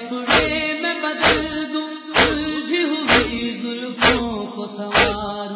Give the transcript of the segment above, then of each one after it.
تجھے میں بدل دوں بھی ہوئی زلفوں کو سوار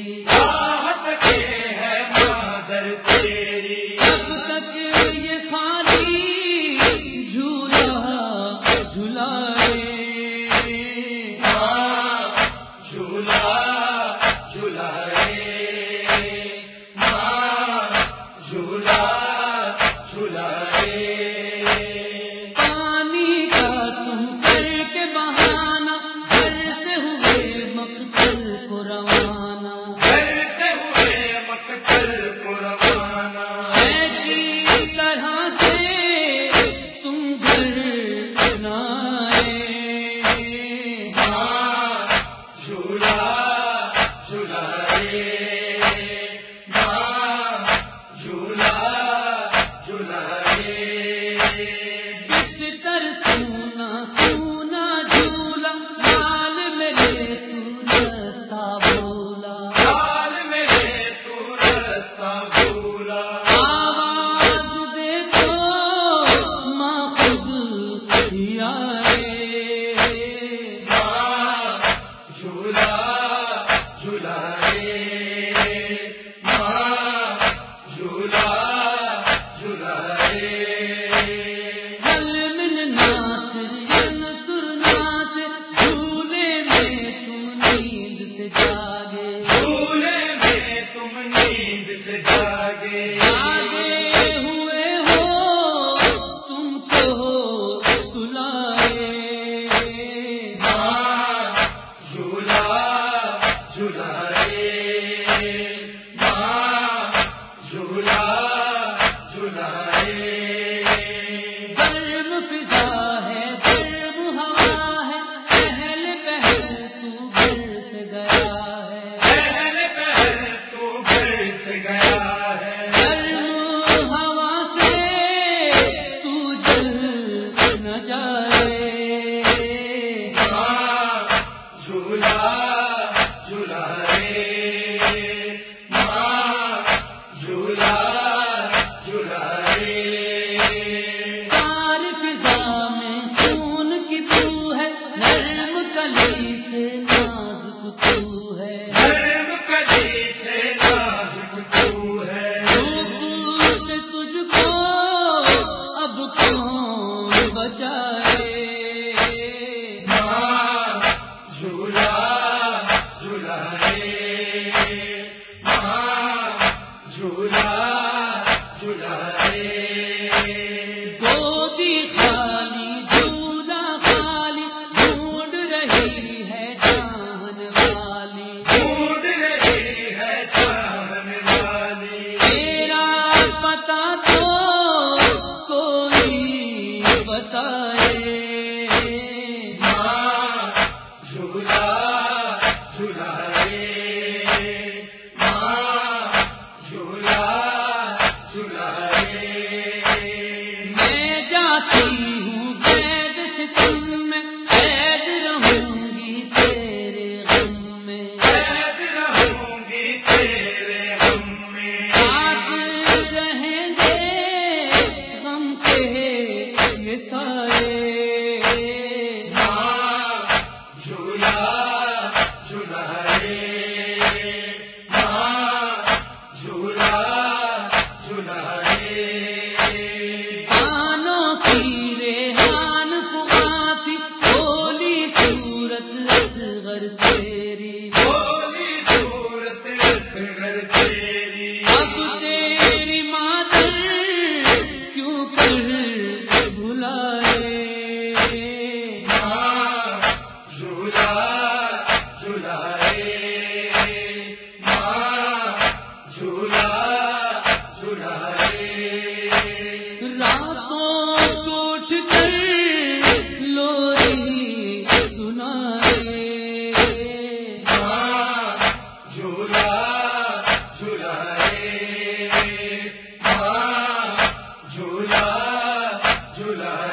نیند سے جاگے۔ تیری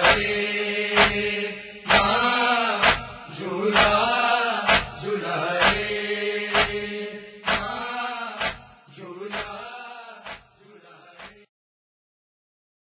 سے